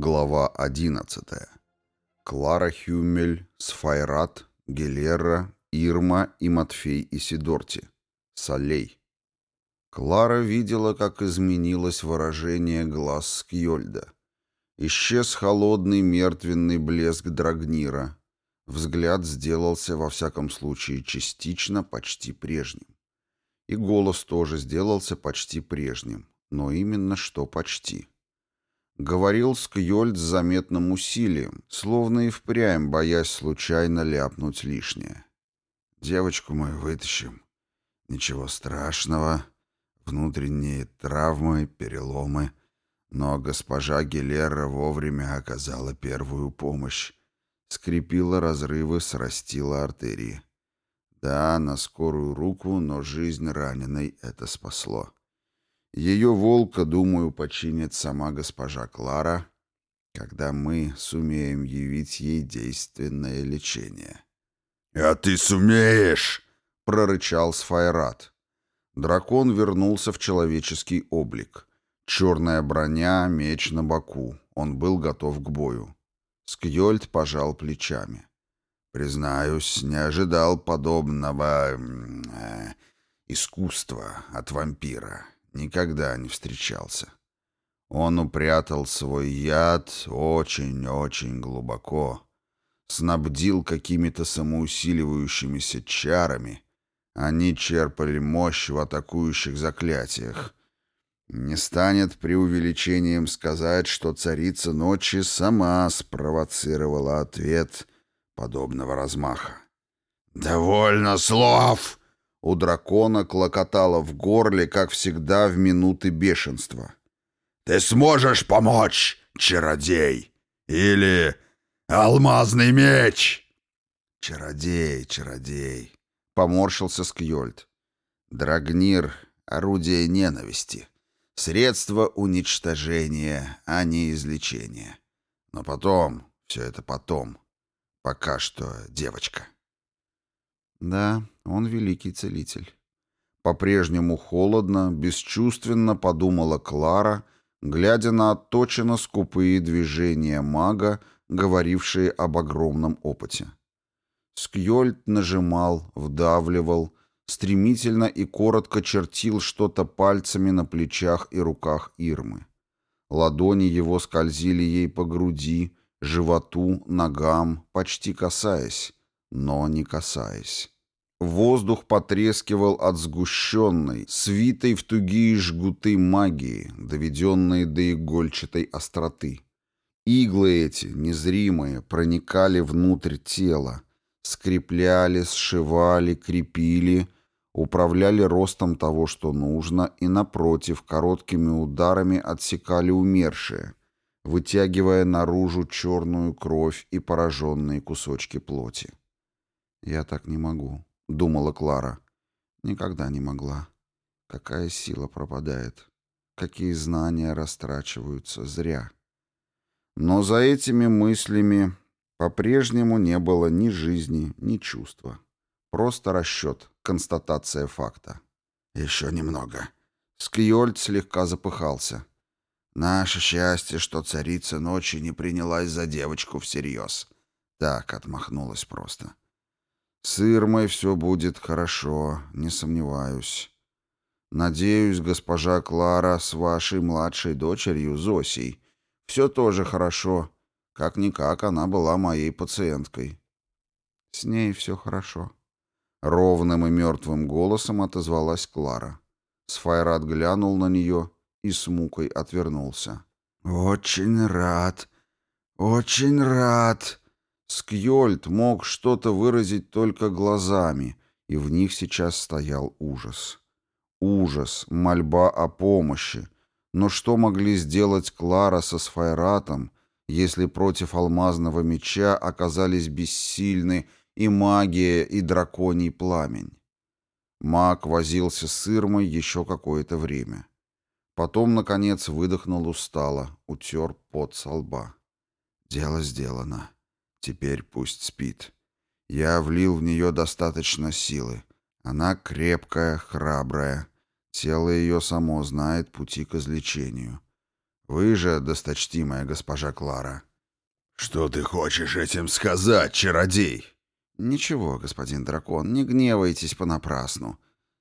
Глава 11. Клара Хюмель, Сфайрат, Гелера, Ирма и Матфей Исидорти. Солей. Клара видела, как изменилось выражение глаз Скьольда. Исчез холодный мертвенный блеск Драгнира. Взгляд сделался, во всяком случае, частично почти прежним. И голос тоже сделался почти прежним, но именно что почти. Говорил Скьольд с заметным усилием, словно и впрямь, боясь случайно ляпнуть лишнее. «Девочку мы вытащим. Ничего страшного. Внутренние травмы, переломы. Но госпожа Гелера вовремя оказала первую помощь. Скрепила разрывы, срастила артерии. Да, на скорую руку, но жизнь раненой это спасло. Ее волка, думаю, починит сама госпожа Клара, когда мы сумеем явить ей действенное лечение. «А ты сумеешь!» — прорычал Сфайрат. Дракон вернулся в человеческий облик. Черная броня, меч на боку. Он был готов к бою. Скьольд пожал плечами. «Признаюсь, не ожидал подобного... Э, искусства от вампира никогда не встречался. Он упрятал свой яд очень-очень глубоко, снабдил какими-то самоусиливающимися чарами. Они черпали мощь в атакующих заклятиях. Не станет преувеличением сказать, что царица ночи сама спровоцировала ответ подобного размаха. «Довольно слов!» У дракона клокотало в горле, как всегда, в минуты бешенства. «Ты сможешь помочь, чародей? Или алмазный меч?» «Чародей, чародей», — поморщился Скьольд. «Драгнир — орудие ненависти, средство уничтожения, а не излечения. Но потом, все это потом, пока что девочка». Да, он великий целитель. По-прежнему холодно, бесчувственно подумала Клара, глядя на отточенно скупые движения мага, говорившие об огромном опыте. Скьольд нажимал, вдавливал, стремительно и коротко чертил что-то пальцами на плечах и руках Ирмы. Ладони его скользили ей по груди, животу, ногам, почти касаясь но не касаясь. Воздух потрескивал от сгущенной, свитой в тугие жгуты магии, доведенные до игольчатой остроты. Иглы эти, незримые, проникали внутрь тела, скрепляли, сшивали, крепили, управляли ростом того, что нужно, и, напротив, короткими ударами отсекали умершие, вытягивая наружу черную кровь и пораженные кусочки плоти. «Я так не могу», — думала Клара. «Никогда не могла. Какая сила пропадает. Какие знания растрачиваются зря». Но за этими мыслями по-прежнему не было ни жизни, ни чувства. Просто расчет, констатация факта. «Еще немного». Скьольд слегка запыхался. «Наше счастье, что царица ночи не принялась за девочку всерьез». Так отмахнулась просто. С Ирмой все будет хорошо, не сомневаюсь. Надеюсь, госпожа Клара с вашей младшей дочерью Зосей все тоже хорошо. Как-никак она была моей пациенткой. С ней все хорошо. Ровным и мертвым голосом отозвалась Клара. Сфайрат глянул на нее и с мукой отвернулся. «Очень рад, очень рад», Скьольд мог что-то выразить только глазами, и в них сейчас стоял ужас. Ужас, мольба о помощи. Но что могли сделать Клара со Сфайратом, если против алмазного меча оказались бессильны и магия, и драконий пламень? Маг возился с Ирмой еще какое-то время. Потом, наконец, выдохнул устало, утер пот со лба. Дело сделано. Теперь пусть спит. Я влил в нее достаточно силы. Она крепкая, храбрая. Тело ее само знает пути к излечению. Вы же, досточтимая госпожа Клара». «Что ты хочешь этим сказать, чародей?» «Ничего, господин дракон, не гневайтесь понапрасну.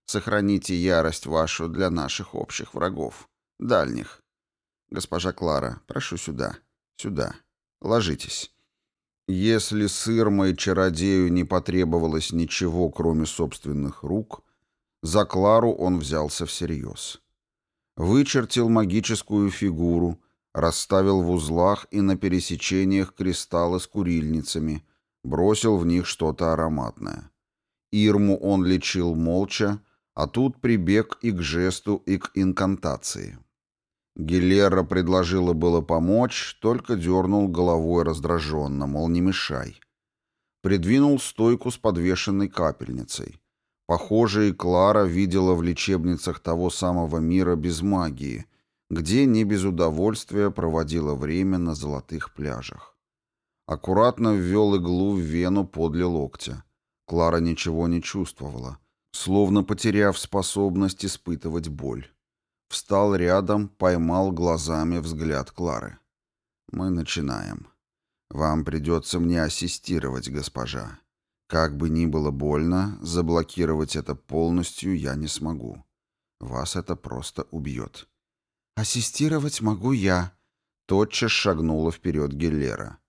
Сохраните ярость вашу для наших общих врагов, дальних. Госпожа Клара, прошу сюда, сюда. Ложитесь». Если с Ирмой чародею не потребовалось ничего, кроме собственных рук, за Клару он взялся всерьез. Вычертил магическую фигуру, расставил в узлах и на пересечениях кристаллы с курильницами, бросил в них что-то ароматное. Ирму он лечил молча, а тут прибег и к жесту, и к инкантации. Гилера предложила было помочь, только дернул головой раздраженно, мол, не мешай. Придвинул стойку с подвешенной капельницей. Похоже, и Клара видела в лечебницах того самого мира без магии, где не без удовольствия проводила время на золотых пляжах. Аккуратно ввел иглу в вену подле локтя. Клара ничего не чувствовала, словно потеряв способность испытывать боль. Встал рядом, поймал глазами взгляд Клары. «Мы начинаем. Вам придется мне ассистировать, госпожа. Как бы ни было больно, заблокировать это полностью я не смогу. Вас это просто убьет». «Ассистировать могу я», — тотчас шагнула вперед Геллера.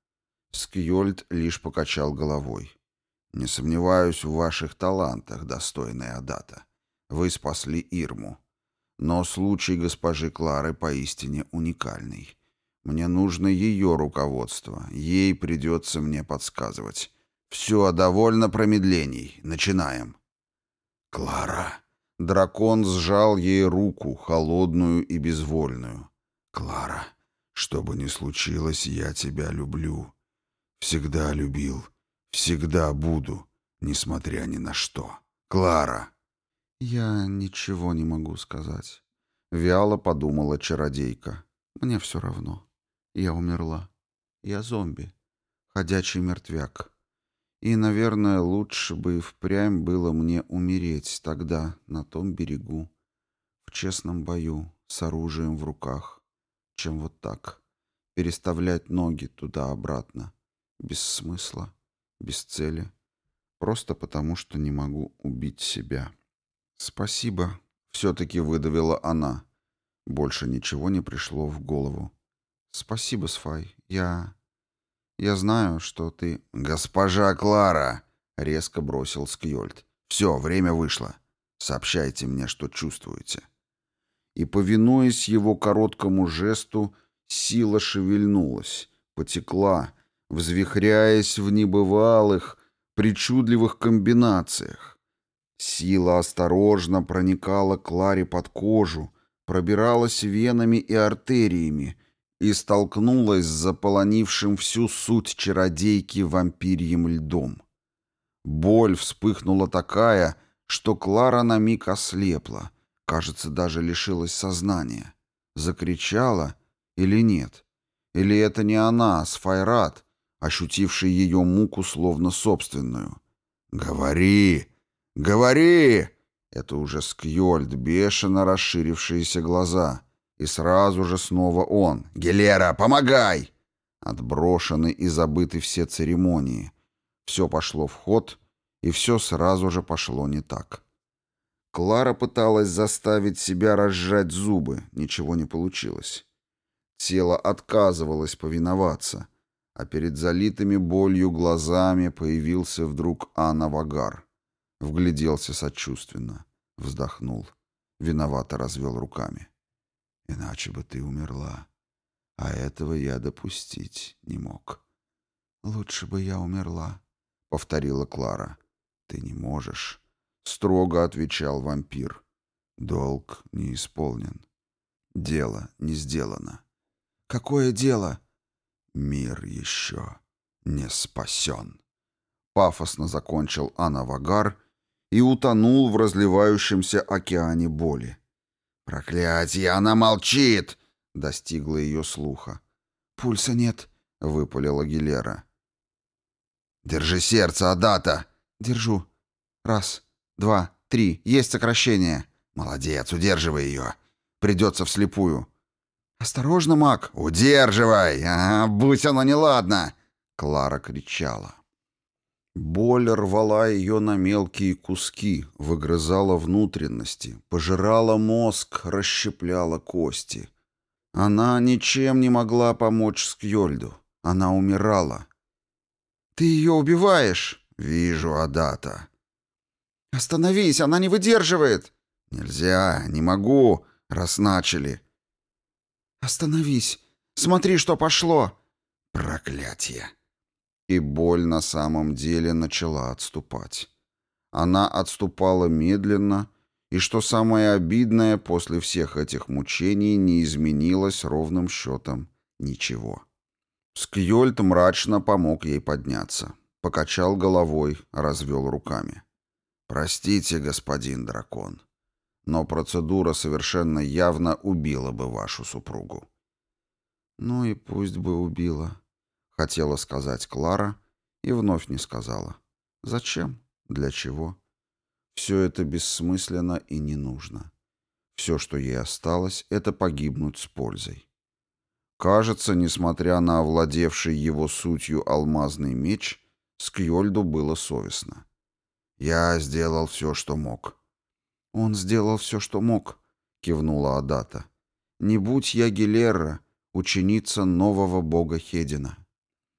Скьольд лишь покачал головой. «Не сомневаюсь в ваших талантах, достойная Адата. Вы спасли Ирму. Но случай госпожи Клары поистине уникальный. Мне нужно ее руководство, ей придется мне подсказывать. Все, довольно промедлений. Начинаем. Клара. Дракон сжал ей руку, холодную и безвольную. Клара, что бы ни случилось, я тебя люблю. Всегда любил, всегда буду, несмотря ни на что. Клара. «Я ничего не могу сказать», — вяло подумала чародейка. «Мне все равно. Я умерла. Я зомби. Ходячий мертвяк. И, наверное, лучше бы впрямь было мне умереть тогда, на том берегу, в честном бою, с оружием в руках, чем вот так, переставлять ноги туда-обратно, без смысла, без цели, просто потому что не могу убить себя». «Спасибо», — все-таки выдавила она. Больше ничего не пришло в голову. «Спасибо, Сфай. Я... я знаю, что ты...» «Госпожа Клара!» — резко бросил Скьольд. «Все, время вышло. Сообщайте мне, что чувствуете». И, повинуясь его короткому жесту, сила шевельнулась, потекла, взвихряясь в небывалых, причудливых комбинациях. Сила осторожно проникала Кларе под кожу, пробиралась венами и артериями и столкнулась с заполонившим всю суть чародейки вампирьим льдом. Боль вспыхнула такая, что Клара на миг ослепла, кажется, даже лишилась сознания. Закричала или нет? Или это не она, а Сфайрат, ощутивший ее муку словно собственную? «Говори!» «Говори!» Это уже Скьольд, бешено расширившиеся глаза. И сразу же снова он. «Гелера, помогай!» Отброшены и забыты все церемонии. Все пошло в ход, и все сразу же пошло не так. Клара пыталась заставить себя разжать зубы, ничего не получилось. Тело отказывалось повиноваться, а перед залитыми болью глазами появился вдруг Анна Вагар. Вгляделся сочувственно, вздохнул, виновато развел руками. «Иначе бы ты умерла, а этого я допустить не мог». «Лучше бы я умерла», — повторила Клара. «Ты не можешь», — строго отвечал вампир. «Долг не исполнен. Дело не сделано». «Какое дело?» «Мир еще не спасен», — пафосно закончил Анавагар и утонул в разливающемся океане боли. «Проклятие, она молчит!» — достигла ее слуха. «Пульса нет», — выпалила Гилера. «Держи сердце, Адата!» «Держу. Раз, два, три. Есть сокращение». «Молодец, удерживай ее. Придется вслепую». «Осторожно, маг!» «Удерживай! А, будь оно неладно!» Клара кричала. Боль рвала ее на мелкие куски, выгрызала внутренности, пожирала мозг, расщепляла кости. Она ничем не могла помочь Скьольду. Она умирала. «Ты ее убиваешь!» «Вижу, Адата». «Остановись, она не выдерживает!» «Нельзя, не могу, раз начали». «Остановись, смотри, что пошло!» «Проклятие!» И боль на самом деле начала отступать. Она отступала медленно, и, что самое обидное, после всех этих мучений не изменилось ровным счетом ничего. Скьольд мрачно помог ей подняться. Покачал головой, развел руками. «Простите, господин дракон, но процедура совершенно явно убила бы вашу супругу». «Ну и пусть бы убила», Хотела сказать Клара и вновь не сказала. Зачем? Для чего? Все это бессмысленно и не нужно. Все, что ей осталось, это погибнуть с пользой. Кажется, несмотря на овладевший его сутью алмазный меч, Скьольду было совестно. «Я сделал все, что мог». «Он сделал все, что мог», — кивнула Адата. «Не будь я Гилерра, ученица нового бога Хедина».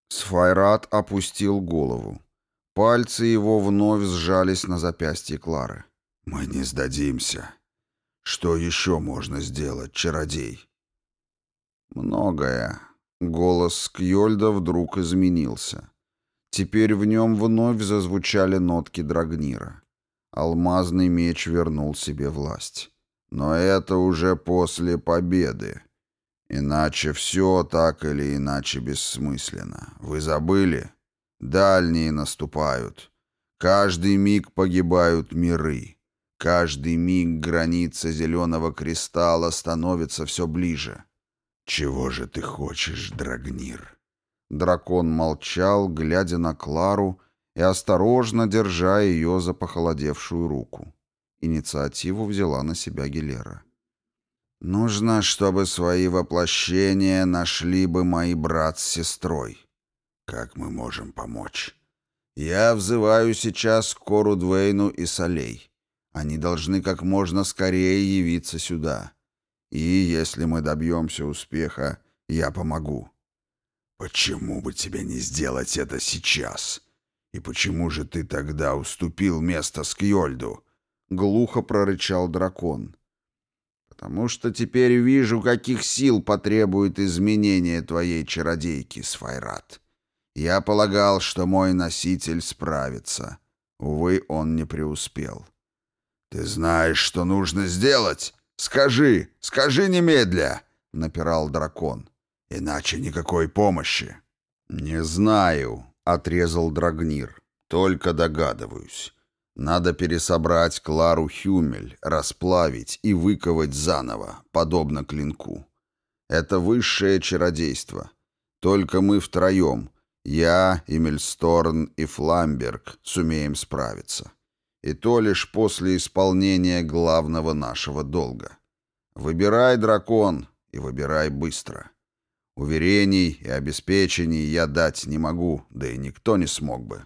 Сфайрат опустил голову. Пальцы его вновь сжались на запястье Клары. «Мы не сдадимся. Что еще можно сделать, чародей?» «Многое». Голос Скьольда вдруг изменился. Теперь в нем вновь зазвучали нотки Драгнира. Алмазный меч вернул себе власть. Но это уже после победы. Иначе все так или иначе бессмысленно. Вы забыли? Дальние наступают. Каждый миг погибают миры. Каждый миг граница зеленого кристалла становится все ближе. Чего же ты хочешь, Драгнир? Дракон молчал, глядя на Клару и осторожно держа ее за похолодевшую руку. Инициативу взяла на себя Гилера. Нужно, чтобы свои воплощения нашли бы мои брат с сестрой. Как мы можем помочь? Я взываю сейчас к Кору Двейну и Солей. Они должны как можно скорее явиться сюда. И если мы добьемся успеха, я помогу. Почему бы тебе не сделать это сейчас? И почему же ты тогда уступил место Скьольду? Глухо прорычал дракон потому что теперь вижу, каких сил потребует изменение твоей чародейки, Сфайрат. Я полагал, что мой носитель справится. Увы, он не преуспел. Ты знаешь, что нужно сделать? Скажи, скажи немедля, — напирал дракон. Иначе никакой помощи. Не знаю, — отрезал Драгнир. Только догадываюсь. Надо пересобрать Клару Хюмель, расплавить и выковать заново, подобно клинку. Это высшее чародейство. Только мы втроем, я, Эмильсторн и Фламберг, сумеем справиться. И то лишь после исполнения главного нашего долга. Выбирай, дракон, и выбирай быстро. Уверений и обеспечений я дать не могу, да и никто не смог бы.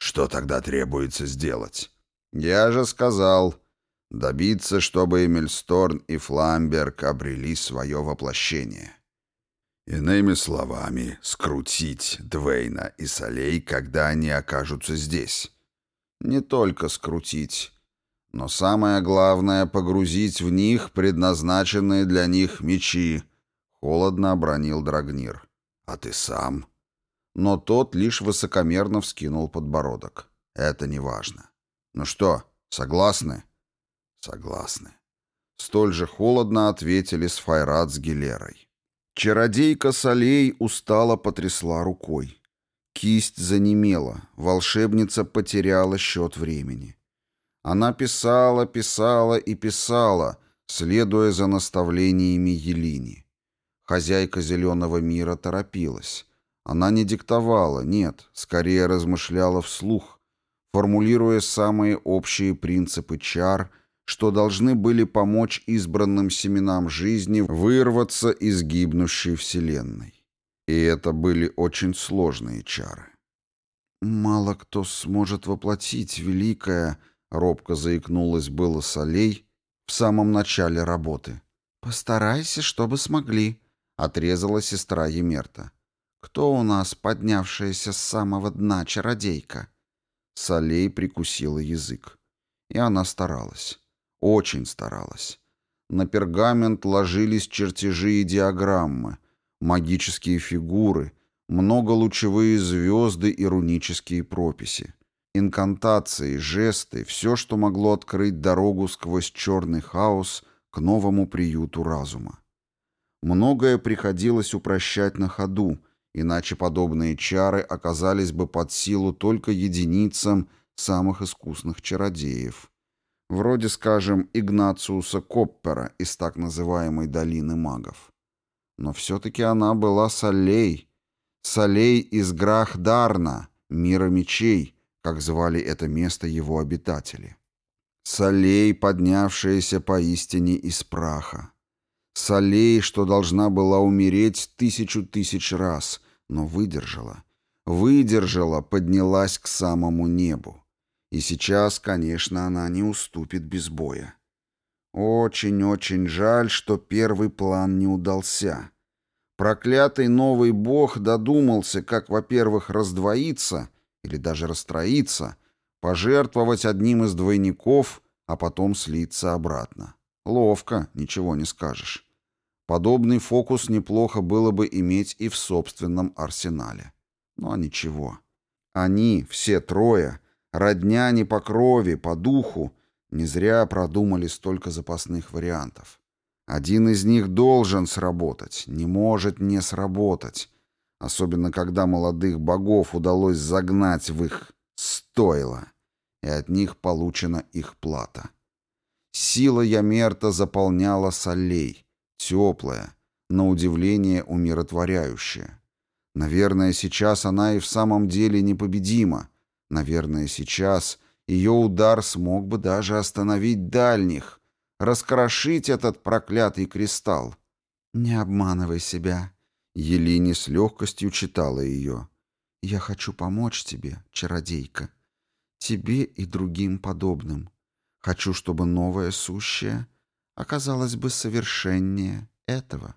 Что тогда требуется сделать? Я же сказал, добиться, чтобы Эмильсторн и Фламберг обрели свое воплощение. Иными словами, скрутить Двейна и Солей, когда они окажутся здесь. Не только скрутить, но самое главное — погрузить в них предназначенные для них мечи, — холодно обронил Драгнир. А ты сам? Но тот лишь высокомерно вскинул подбородок. «Это не важно. Ну что, согласны?» «Согласны». Столь же холодно ответили Сфайрат с Гилерой. Чародейка Солей устало потрясла рукой. Кисть занемела, волшебница потеряла счет времени. Она писала, писала и писала, следуя за наставлениями Елини. Хозяйка зеленого мира торопилась. Она не диктовала, нет, скорее размышляла вслух, формулируя самые общие принципы чар, что должны были помочь избранным семенам жизни вырваться из гибнущей вселенной. И это были очень сложные чары. «Мало кто сможет воплотить великое», — робко заикнулась было Солей в самом начале работы. «Постарайся, чтобы смогли», — отрезала сестра Емерта. «Кто у нас поднявшаяся с самого дна чародейка?» Солей прикусила язык. И она старалась. Очень старалась. На пергамент ложились чертежи и диаграммы, магические фигуры, многолучевые звезды и рунические прописи. Инкантации, жесты, все, что могло открыть дорогу сквозь черный хаос к новому приюту разума. Многое приходилось упрощать на ходу, иначе подобные чары оказались бы под силу только единицам самых искусных чародеев. Вроде, скажем, Игнациуса Коппера из так называемой «Долины магов». Но все-таки она была Солей, Солей из Грахдарна, мира мечей, как звали это место его обитатели. Солей, поднявшаяся поистине из праха. Солей, что должна была умереть тысячу тысяч раз, но выдержала. Выдержала, поднялась к самому небу. И сейчас, конечно, она не уступит без боя. Очень-очень жаль, что первый план не удался. Проклятый новый бог додумался, как, во-первых, раздвоиться или даже расстроиться, пожертвовать одним из двойников, а потом слиться обратно. Ловко, ничего не скажешь. Подобный фокус неплохо было бы иметь и в собственном арсенале. Но ничего. Они, все трое, родня не по крови, по духу, не зря продумали столько запасных вариантов. Один из них должен сработать, не может не сработать, особенно когда молодых богов удалось загнать в их стойло, и от них получена их плата. Сила Ямерта заполняла солей, теплая, на удивление умиротворяющая. Наверное, сейчас она и в самом деле непобедима. Наверное, сейчас ее удар смог бы даже остановить дальних, раскрошить этот проклятый кристалл. «Не обманывай себя», — Елини с легкостью читала ее. «Я хочу помочь тебе, чародейка, тебе и другим подобным. Хочу, чтобы новое сущее оказалось бы совершеннее этого.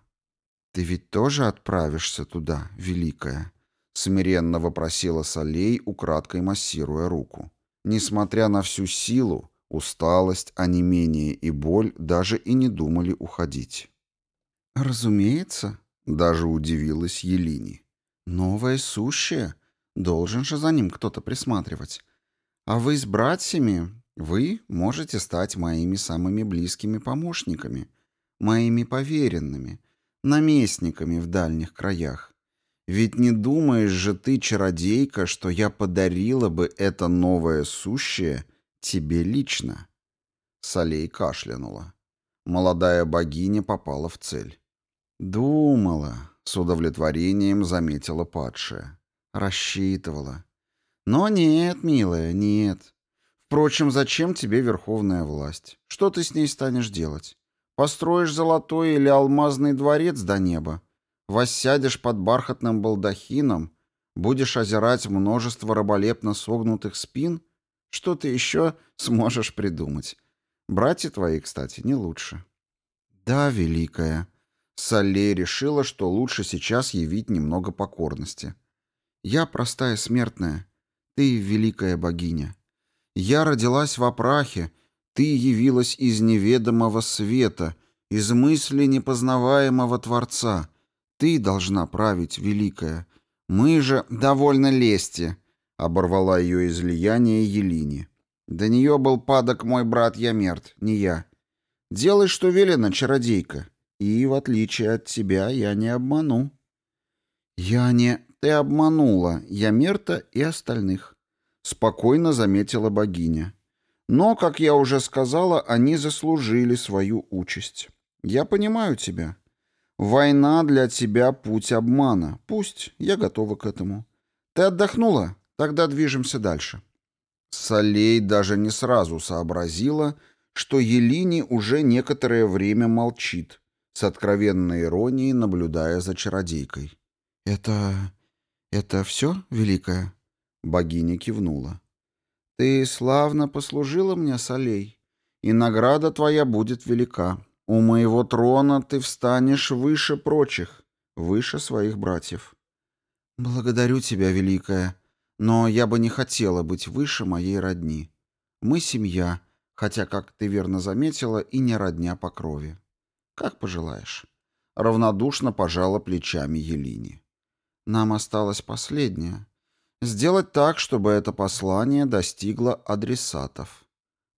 Ты ведь тоже отправишься туда, великая?» Смиренно вопросила Солей, украдкой массируя руку. Несмотря на всю силу, усталость, онемение и боль даже и не думали уходить. «Разумеется», — даже удивилась Елини. «Новое сущее. Должен же за ним кто-то присматривать. А вы с братьями вы можете стать моими самыми близкими помощниками, моими поверенными, наместниками в дальних краях. Ведь не думаешь же ты, чародейка, что я подарила бы это новое сущее тебе лично?» Солей кашлянула. Молодая богиня попала в цель. «Думала», — с удовлетворением заметила падшая. «Рассчитывала. Но нет, милая, нет. Впрочем, зачем тебе верховная власть? Что ты с ней станешь делать? Построишь золотой или алмазный дворец до неба? Воссядешь под бархатным балдахином? Будешь озирать множество раболепно согнутых спин? Что ты еще сможешь придумать? Братья твои, кстати, не лучше. Да, великая. Салле решила, что лучше сейчас явить немного покорности. Я простая смертная, ты великая богиня. Я родилась в опрахе, ты явилась из неведомого света, из мысли непознаваемого Творца. Ты должна править, великая. Мы же довольно лести, — оборвала ее излияние Елини. До нее был падок мой брат Ямерт, не я. Делай, что велено, чародейка, и, в отличие от тебя, я не обману. Я не... Ты обманула Ямерта и остальных спокойно заметила богиня. Но, как я уже сказала, они заслужили свою участь. Я понимаю тебя. Война для тебя путь обмана. Пусть, я готова к этому. Ты отдохнула? Тогда движемся дальше. Солей даже не сразу сообразила, что Елини уже некоторое время молчит, с откровенной иронией наблюдая за чародейкой. «Это... это все, Великая?» Богиня кивнула. «Ты славно послужила мне, Солей, и награда твоя будет велика. У моего трона ты встанешь выше прочих, выше своих братьев». «Благодарю тебя, Великая, но я бы не хотела быть выше моей родни. Мы семья, хотя, как ты верно заметила, и не родня по крови. Как пожелаешь». Равнодушно пожала плечами Елини. «Нам осталось последнее» Сделать так, чтобы это послание достигло адресатов.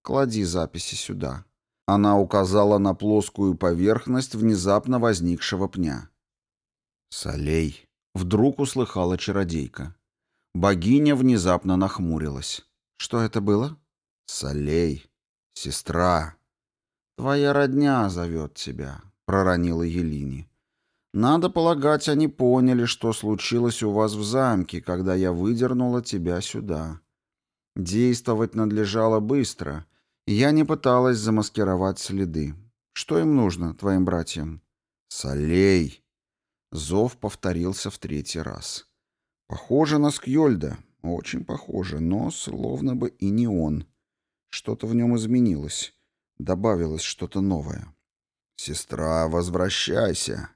Клади записи сюда. Она указала на плоскую поверхность внезапно возникшего пня. «Солей!» — вдруг услыхала чародейка. Богиня внезапно нахмурилась. «Что это было?» «Солей! Сестра!» «Твоя родня зовет тебя», — проронила Елини. Надо полагать, они поняли, что случилось у вас в замке, когда я выдернула тебя сюда. Действовать надлежало быстро, я не пыталась замаскировать следы. Что им нужно, твоим братьям? Солей! Зов повторился в третий раз. Похоже на Скьольда, очень похоже, но словно бы и не он. Что-то в нем изменилось, добавилось что-то новое. «Сестра, возвращайся!»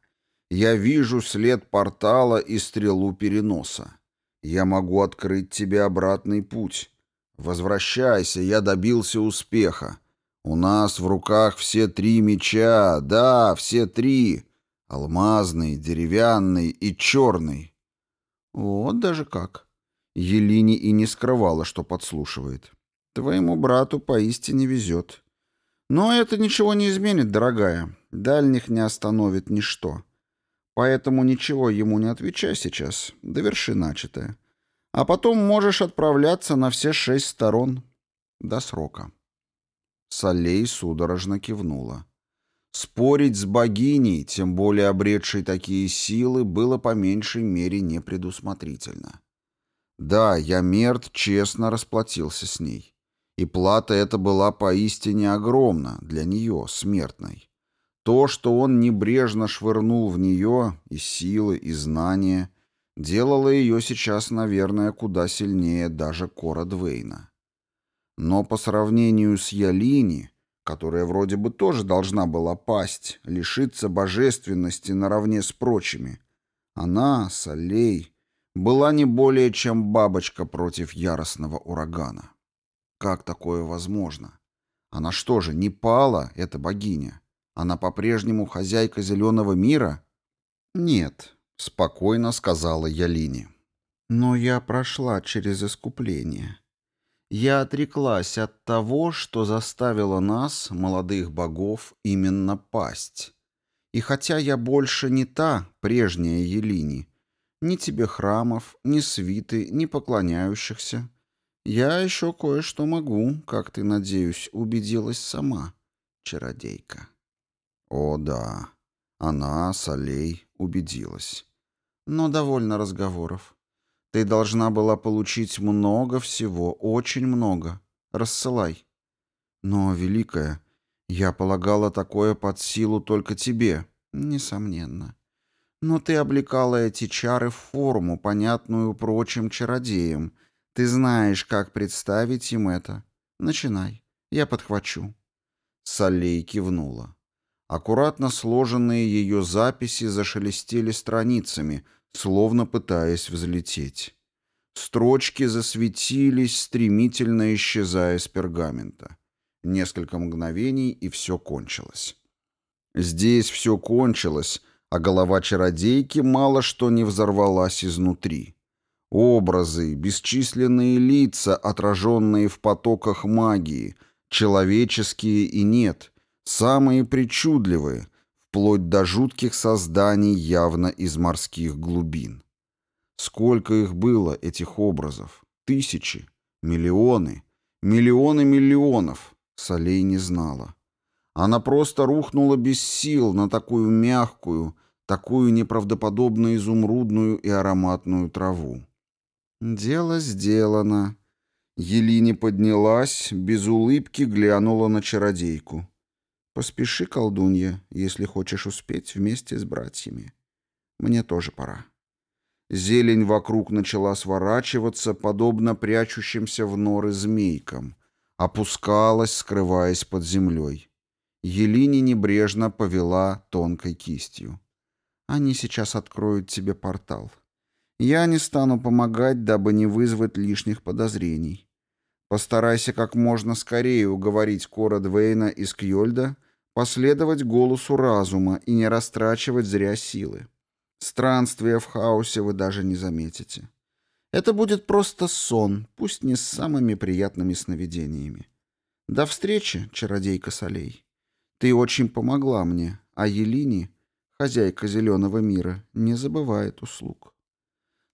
Я вижу след портала и стрелу переноса. Я могу открыть тебе обратный путь. Возвращайся, я добился успеха. У нас в руках все три меча, да, все три. Алмазный, деревянный и черный. Вот даже как. Елини и не скрывала, что подслушивает. Твоему брату поистине везет. Но это ничего не изменит, дорогая. Дальних не остановит ничто. Поэтому ничего ему не отвечай сейчас, доверши начатое. А потом можешь отправляться на все шесть сторон. До срока. Солей судорожно кивнула. Спорить с богиней, тем более обретшей такие силы, было по меньшей мере непредусмотрительно. Да, я мерт честно расплатился с ней. И плата эта была поистине огромна для нее, смертной. То, что он небрежно швырнул в нее, и силы, и знания, делало ее сейчас, наверное, куда сильнее даже Кора Двейна. Но по сравнению с Ялини, которая вроде бы тоже должна была пасть, лишиться божественности наравне с прочими, она, Солей, была не более чем бабочка против яростного урагана. Как такое возможно? Она что же, не пала, эта богиня? Она по-прежнему хозяйка зеленого мира? Нет, спокойно сказала Ялини. Но я прошла через искупление. Я отреклась от того, что заставило нас, молодых богов, именно пасть. И хотя я больше не та, прежняя Елини, ни тебе храмов, ни свиты, ни поклоняющихся, я еще кое-что могу, как ты, надеюсь, убедилась сама, чародейка. О, да. Она, Солей, убедилась. Но довольно разговоров. Ты должна была получить много всего, очень много. Рассылай. Но, Великая, я полагала такое под силу только тебе. Несомненно. Но ты облекала эти чары в форму, понятную прочим чародеям. Ты знаешь, как представить им это. Начинай. Я подхвачу. Солей кивнула. Аккуратно сложенные ее записи зашелестели страницами, словно пытаясь взлететь. Строчки засветились, стремительно исчезая с пергамента. Несколько мгновений, и все кончилось. Здесь все кончилось, а голова чародейки мало что не взорвалась изнутри. Образы, бесчисленные лица, отраженные в потоках магии, человеческие и нет — Самые причудливые, вплоть до жутких созданий явно из морских глубин. Сколько их было, этих образов? Тысячи, миллионы, миллионы миллионов. Солей не знала. Она просто рухнула без сил на такую мягкую, такую неправдоподобно изумрудную и ароматную траву. Дело сделано. Елине поднялась, без улыбки глянула на чародейку. «Поспеши, колдунья, если хочешь успеть вместе с братьями. Мне тоже пора». Зелень вокруг начала сворачиваться, подобно прячущимся в норы змейкам. Опускалась, скрываясь под землей. Елине небрежно повела тонкой кистью. «Они сейчас откроют тебе портал. Я не стану помогать, дабы не вызвать лишних подозрений. Постарайся как можно скорее уговорить Кора Двейна из Кьольда последовать голосу разума и не растрачивать зря силы. Странствия в хаосе вы даже не заметите. Это будет просто сон, пусть не с самыми приятными сновидениями. До встречи, чародейка Солей. Ты очень помогла мне, а Елине, хозяйка зеленого мира, не забывает услуг.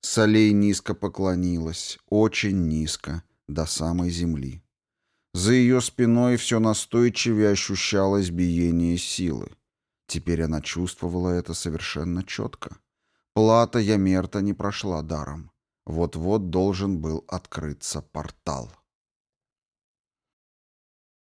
Солей низко поклонилась, очень низко, до самой земли. За ее спиной все настойчивее ощущалось биение силы. Теперь она чувствовала это совершенно четко. Плата Ямерта не прошла даром. Вот-вот должен был открыться портал.